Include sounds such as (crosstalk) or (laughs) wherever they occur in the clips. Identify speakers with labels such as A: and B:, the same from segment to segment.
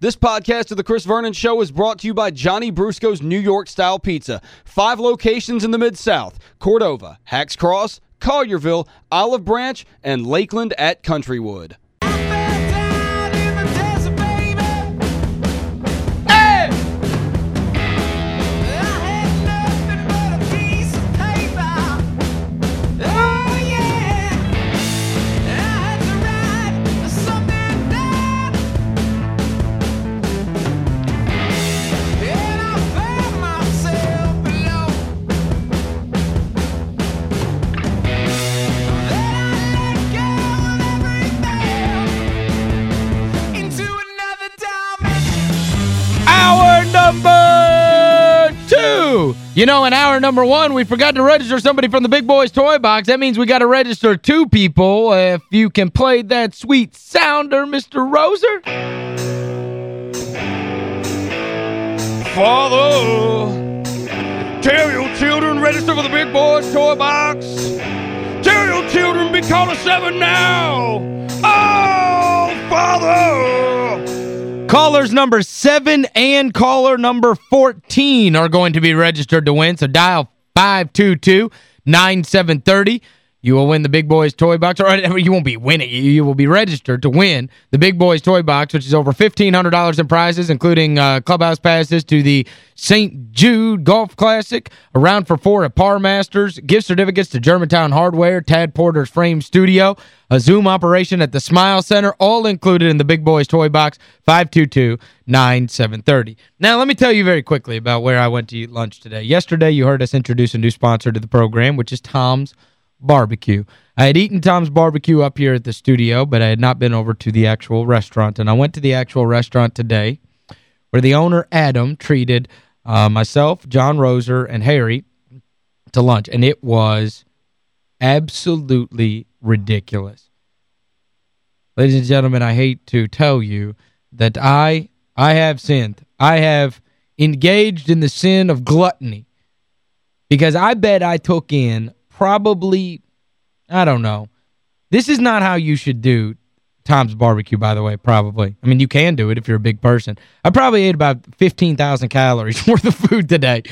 A: This podcast of The Chris Vernon Show is brought to you by Johnny Brusco's New York-style pizza. Five locations in the Mid-South. Cordova, Hacks Cross, Collierville, Olive Branch, and Lakeland at Countrywood.
B: You know, in hour number one, we forgot to register somebody from the Big Boys Toy Box. That means we got to register two people. If you can play that sweet sounder, Mr. Roser.
A: Father, tell your children register for the Big Boys Toy Box. Tell your children be called a seven now.
B: Callers number 7 and caller number 14 are going to be registered to win, so dial 522-9730. You will win the Big Boys Toy Box, or you won't be winning, you will be registered to win the Big Boys Toy Box, which is over $1,500 in prizes, including uh, clubhouse passes to the St. Jude Golf Classic, a round for four at Par Masters, gift certificates to Germantown Hardware, Tad Porter's Frame Studio, a Zoom operation at the Smile Center, all included in the Big Boys Toy Box, 522-9730. Now, let me tell you very quickly about where I went to eat lunch today. Yesterday, you heard us introduce a new sponsor to the program, which is Tom's Barbecue. I had eaten Tom's Barbecue up here at the studio, but I had not been over to the actual restaurant. And I went to the actual restaurant today where the owner, Adam, treated uh, myself, John Roser, and Harry to lunch. And it was absolutely ridiculous. Ladies and gentlemen, I hate to tell you that I I have sinned. I have engaged in the sin of gluttony because I bet I took in probably, I don't know. This is not how you should do Tom's Barbecue, by the way, probably. I mean, you can do it if you're a big person. I probably ate about 15,000 calories (laughs) worth of food today.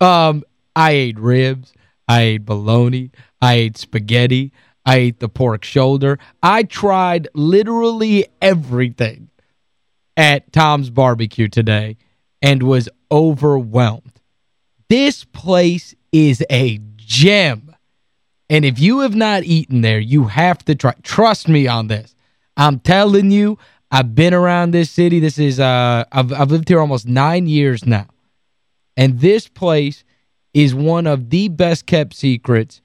B: Um, I ate ribs. I ate bologna. I ate spaghetti. I ate the pork shoulder. I tried literally everything at Tom's Barbecue today and was overwhelmed. This place is a gem. And if you have not eaten there, you have to try. Trust me on this. I'm telling you, I've been around this city. This is uh I've I've lived here almost 9 years now. And this place is one of the best kept secrets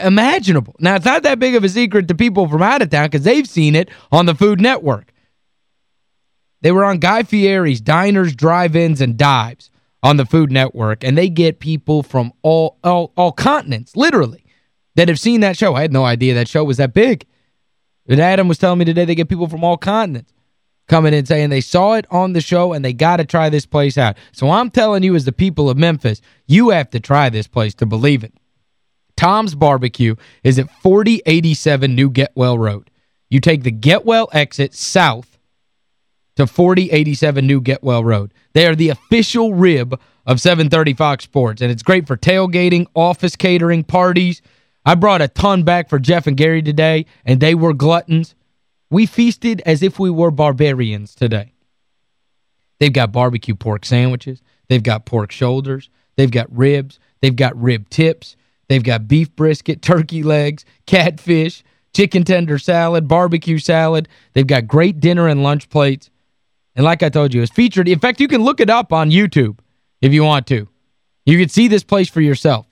B: imaginable. Now, it's not that big of a secret to people from out of town because they've seen it on the Food Network. They were on Guy Fieri's Diners, Drive-Ins, and Dives on the Food Network, and they get people from all, all, all continents, literally, that have seen that show. I had no idea that show was that big. But Adam was telling me today they get people from all continents coming in saying they saw it on the show and they got to try this place out. So I'm telling you as the people of Memphis, you have to try this place to believe it. Tom's Barbecue is at 4087 New Getwell Road. You take the Getwell exit south to 4087 New Getwell Road. They are the official rib of 730 Fox Sports, and it's great for tailgating, office catering, parties. I brought a ton back for Jeff and Gary today, and they were gluttons. We feasted as if we were barbarians today. They've got barbecue pork sandwiches. They've got pork shoulders. They've got ribs. They've got rib tips. They've got beef brisket, turkey legs, catfish, chicken tender salad, barbecue salad. They've got great dinner and lunch plates. And like I told you, it's featured. In fact, you can look it up on YouTube if you want to. You can see this place for yourself.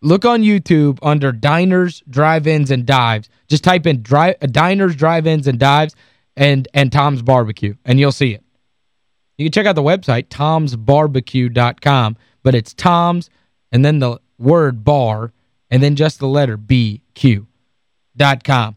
B: Look on YouTube under Diners, Drive-Ins, and Dives. Just type in dri uh, Diners, Drive-Ins, and Dives and, and Tom's Barbecue, and you'll see it. You can check out the website, tomsbarbecue.com, but it's Tom's and then the word bar and then just the letter B-Q dot com.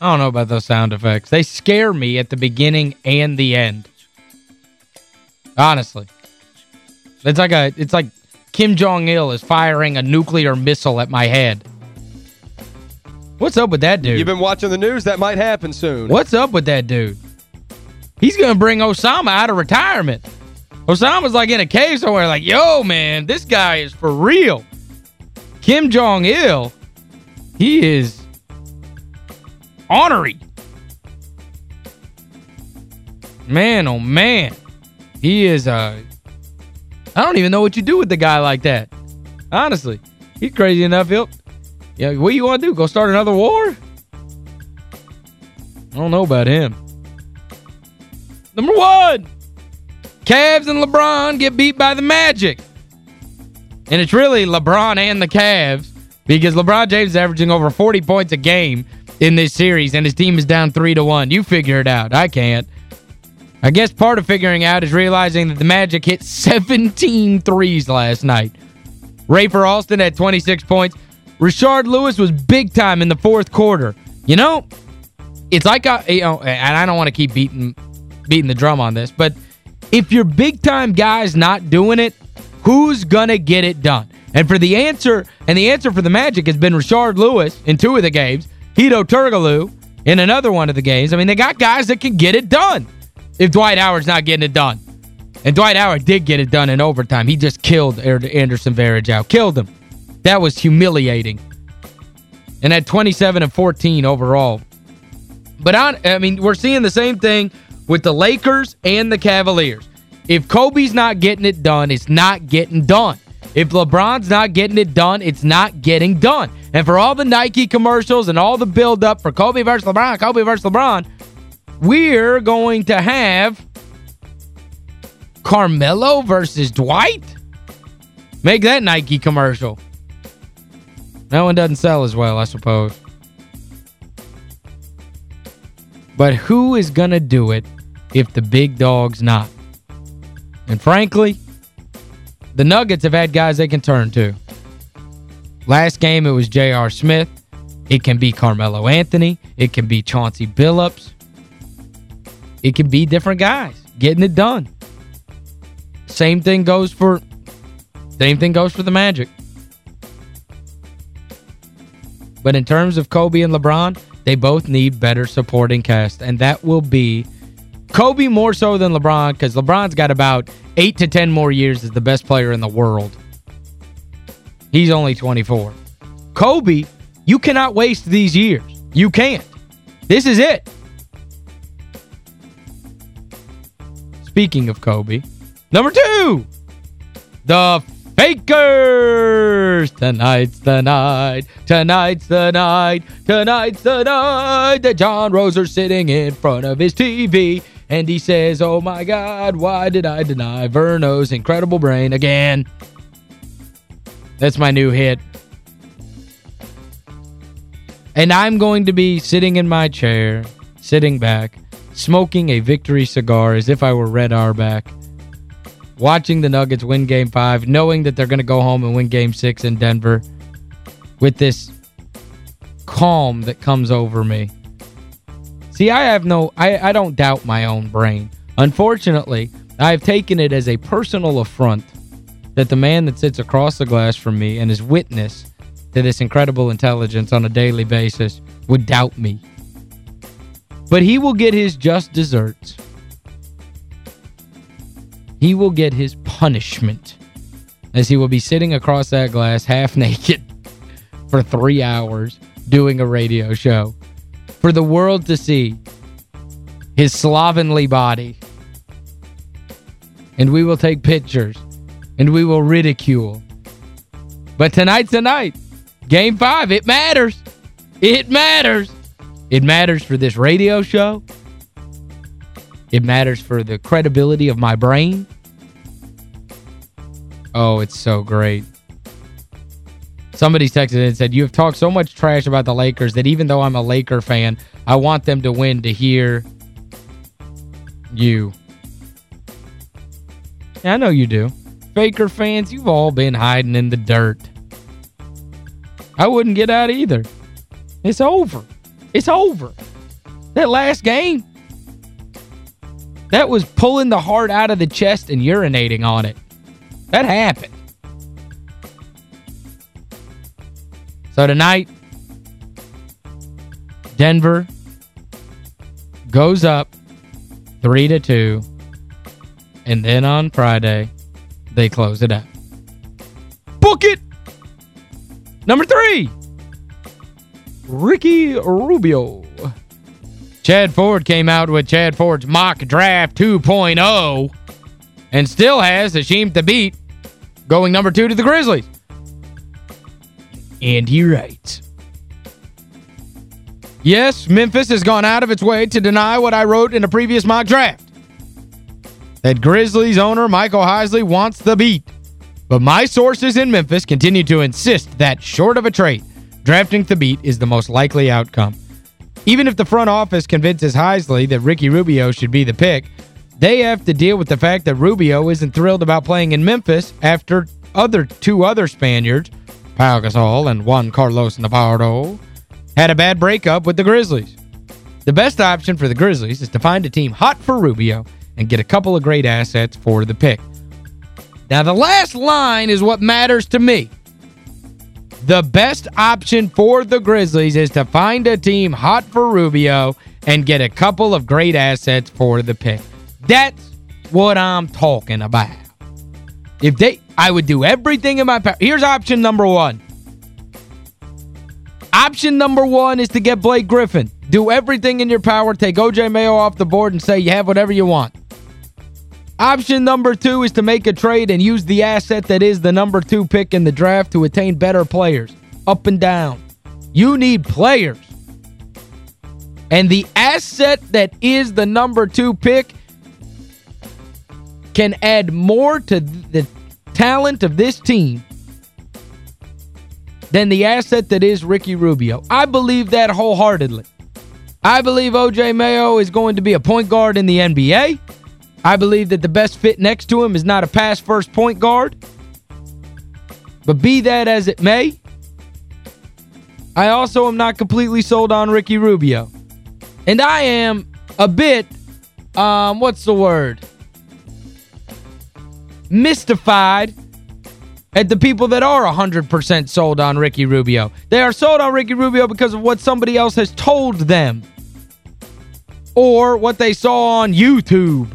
B: I don't know about those sound effects. They scare me at the beginning and the end. Honestly. It's like a it's like Kim Jong-il is firing a nuclear missile at my head. What's up with that dude?
A: You've been watching the news? That might happen soon.
B: What's up with that dude? He's going to bring Osama out of retirement. Osama's like in a cave somewhere like, yo, man, this guy is for real. Kim Jong-il, he is ornery. Man, oh man. He is, uh, I don't even know what you do with the guy like that. Honestly. He's crazy enough. He'll, yeah, what you want to do? Go start another war? I don't know about him. Number one. Cavs and LeBron get beat by the Magic. And it's really LeBron and the Cavs because LeBron James is averaging over 40 points a game in this series, and his team is down 3 to one. You figure it out. I can't. I guess part of figuring out is realizing that the Magic hit 17 (laughs) threes last night. Rafer Alston had 26 points. Rashard Lewis was big time in the fourth quarter. You know, it's like, a, you know, and I don't want to keep beating beating the drum on this, but if your big-time guy's not doing it, who's going to get it done? And for the answer, and the answer for the Magic has been Rashard Lewis in two of the games. Hedo Turkoglu in another one of the games. I mean, they got guys that can get it done if Dwight Howard's not getting it done. And Dwight Howard did get it done in overtime. He just killed er- Anderson Varejao. Out. Killed him. That was humiliating. And at 27 and 14 overall. But on, I mean, we're seeing the same thing with the Lakers and the Cavaliers. If Kobe's not getting it done, it's not getting done. If LeBron's not getting it done, it's not getting done. And for all the Nike commercials and all the build-up for Kobe versus LeBron, Kobe versus LeBron, we're going to have Carmelo versus Dwight? Make that Nike commercial. That one doesn't sell as well, I suppose. But who is going to do it if the big dog's not? And frankly, the Nuggets have had guys they can turn to. Last game, it was J.R. Smith. It can be Carmelo Anthony. It can be Chauncey Billups. It can be different guys getting it done. Same thing goes for same thing goes for the Magic. But in terms of Kobe and LeBron, they both need better supporting cast. And that will be Kobe more so than LeBron because LeBron's got about 8 to 10 more years as the best player in the world. He's only 24. Kobe, you cannot waste these years. You can't. This is it. Speaking of Kobe, number two, the Fakers! Tonight's the night, tonight's the night, tonight's the night that John Roser sitting in front of his TV and he says, oh my God, why did I deny Verno's incredible brain again? That's my new hit. And I'm going to be sitting in my chair, sitting back, smoking a victory cigar as if I were Red Auerbach, watching the Nuggets win Game 5, knowing that they're going to go home and win Game 6 in Denver with this calm that comes over me. See, I have no I I don't doubt my own brain. Unfortunately, I've taken it as a personal affront that the man that sits across the glass from me and is witness to this incredible intelligence on a daily basis would doubt me. But he will get his just desserts. He will get his punishment as he will be sitting across that glass half naked (laughs) for three hours doing a radio show for the world to see his slovenly body. And we will take pictures. And we will ridicule. But tonight's the night. Game five, it matters. It matters. It matters for this radio show. It matters for the credibility of my brain. Oh, it's so great. Somebody texted and said, you have talked so much trash about the Lakers that even though I'm a Laker fan, I want them to win to hear you. Yeah, I know you do. Faker fans, you've all been hiding in the dirt. I wouldn't get out either. It's over. It's over. That last game, that was pulling the heart out of the chest and urinating on it. That happened. So tonight, Denver goes up 3 to two, and then on Friday, they close it out. Book it! Number three, Ricky Rubio. Chad Ford came out with Chad Ford's mock draft 2.0 and still has the team to beat going number two to the Grizzlies. And he writes, Yes, Memphis has gone out of its way to deny what I wrote in a previous mock draft. That Grizzlies owner Michael Heisley wants Thabeet. But my sources in Memphis continue to insist that short of a trade, drafting Thabeet is the most likely outcome. Even if the front office convinces Heisley that Ricky Rubio should be the pick, they have to deal with the fact that Rubio isn't thrilled about playing in Memphis after other two other Spaniards, Pau Gasol and Juan Carlos Navarro, had a bad breakup with the Grizzlies. The best option for the Grizzlies is to find a team hot for Rubio and get a couple of great assets for the pick. Now, the last line is what matters to me. The best option for the Grizzlies is to find a team hot for Rubio and get a couple of great assets for the pick. That's what I'm talking about. If they, I would do everything in my power. Here's option number one. Option number one is to get Blake Griffin. Do everything in your power. Take O.J. Mayo off the board and say you have whatever you want. Option number two is to make a trade and use the asset that is the number two pick in the draft to attain better players. Up and down. You need players. And the asset that is the number two pick can add more to the talent of this team than the asset that is Ricky Rubio. I believe that wholeheartedly. I believe O.J. Mayo is going to be a point guard in the NBA. I believe that the best fit next to him is not a pass-first point guard. But be that as it may, I also am not completely sold on Ricky Rubio. And I am a bit, um, what's the word? Mystified at the people that are 100% sold on Ricky Rubio. They are sold on Ricky Rubio because of what somebody else has told them. Or what they saw on YouTube.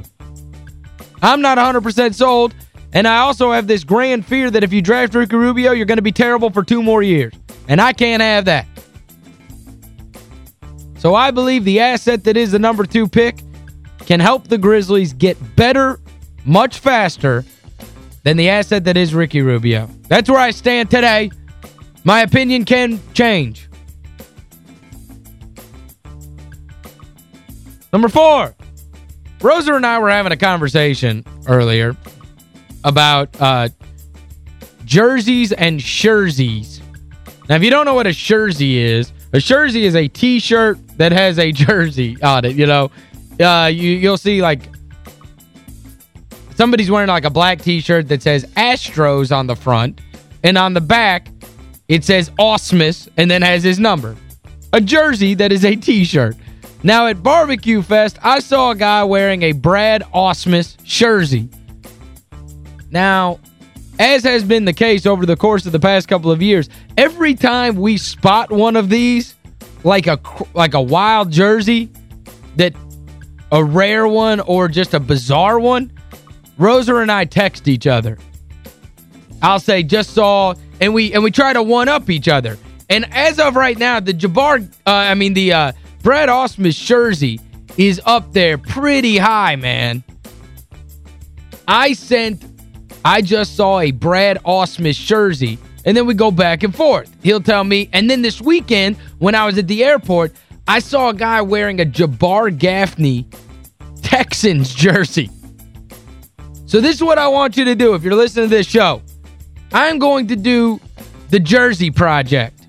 B: I'm not 100% sold, and I also have this grand fear that if you draft Ricky Rubio, you're going to be terrible for two more years. And I can't have that. So I believe the asset that is the number two pick can help the Grizzlies get better much faster than the asset that is Ricky Rubio. That's where I stand today. My opinion can change. Number four. Rosa and I were having a conversation earlier about uh, jerseys and jerseys. Now, if you don't know what a jersey is, a jersey is a T-shirt that has a (laughs) jersey on it, you know. Uh, you, you'll see, like, somebody's wearing, like, a black T-shirt that says Astros on the front, and on the back, it says Ausmus, and then has his number. A jersey that is a T-shirt. Now, at Barbecue Fest, I saw a guy wearing a Brad Ausmus jersey. Now, as has been the case over the course of the past couple of years, every time we spot one of these, like a like a wild jersey, that a rare one or just a bizarre one, Rosa and I text each other. I'll say, just saw, and we and we try to one-up each other. And as of right now, the Jabbar, uh, I mean, the uh, Brad Ausmus jersey is up there pretty high, man. I sent, I just saw a Brad Ausmus jersey, and then we go back and forth. He'll tell me, and then this weekend, when I was at the airport, I saw a guy wearing a Jabbar Gaffney Texans (laughs) jersey. So this is what I want you to do if you're listening to this show. I'm going to do the Jersey Project.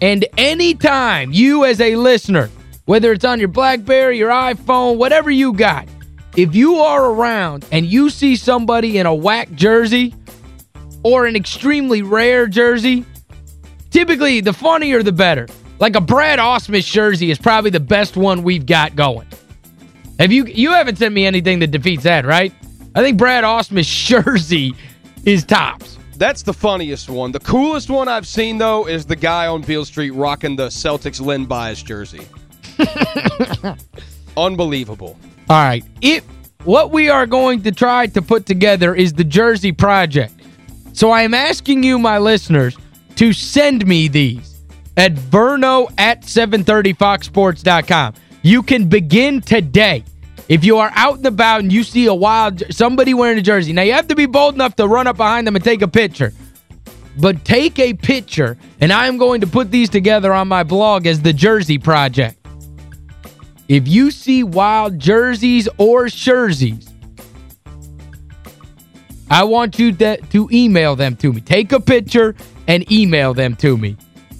B: And anytime you as a listener, whether it's on your BlackBerry, your iPhone, whatever you got, if you are around and you see somebody in a whack jersey or an extremely rare jersey, typically the funnier the better. Like a Brad Ausmus jersey is probably the best one we've got going. Have you you haven't sent me anything that defeats that, right? I think Brad Ausmus (laughs) jersey is tops.
A: That's the funniest one. The coolest one I've seen, though, is the guy on Beale Street rocking the Celtics Len Bias jersey. (laughs) Unbelievable.
B: All right. It, what we are going to try to put together is the Jersey Project. So I am asking you, my listeners, to send me these at verno at 730foxsports.com. You can begin today. If you are out and about and you see a wild somebody wearing a jersey, now you have to be bold enough to run up behind them and take a picture. But take a picture, and I am going to put these together on my blog as the Jersey Project. If you see wild jerseys or jerseys, I want you to, to email them to me. Take a picture and email them to me.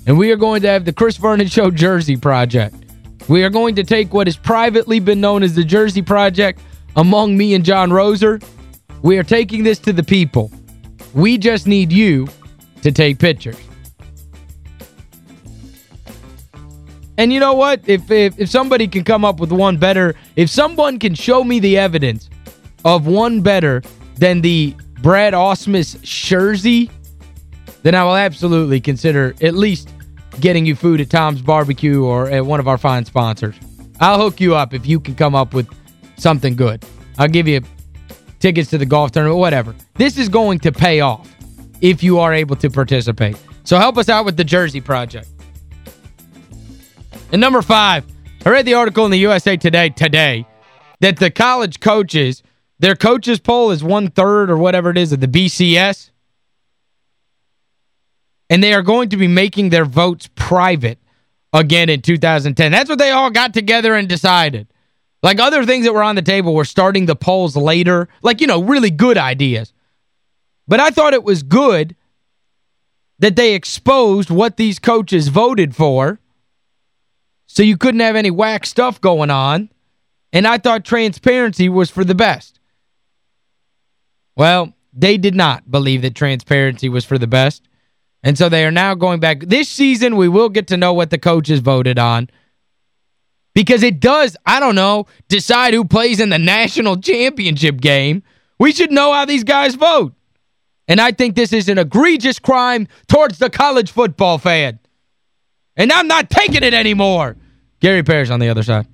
B: And we are going to have the Chris Vernon Show Jersey Project. We are going to take what has privately been known as the Jersey Project among me and John Roser. We are taking this to the people. We just need you to take pictures. And you know what? If, if, if somebody can come up with one better, if someone can show me the evidence of one better than the Brad Ausmus jersey, then I will absolutely consider at least getting you food at Tom's Barbecue or at one of our fine sponsors. I'll hook you up if you can come up with something good. I'll give you tickets to the golf tournament, whatever. This is going to pay off if you are able to participate. So help us out with the Jersey Project. And number five, I read the article in the USA Today today that the college coaches, their coaches poll is one-third or whatever it is of the BCS. And they are going to be making their votes private again in 2010. That's what they all got together and decided. Like other things that were on the table were starting the polls later. Like, you know, really good ideas. But I thought it was good that they exposed what these coaches voted for so you couldn't have any whack stuff going on. And I thought transparency was for the best. Well, they did not believe that transparency was for the best. And so they are now going back. This season, we will get to know what the coaches voted on. Because it does, I don't know, decide who plays in the national championship game. We should know how these guys vote. And I think this is an egregious crime towards the college football fan. And I'm not taking it anymore. Gary Parrish on the other side.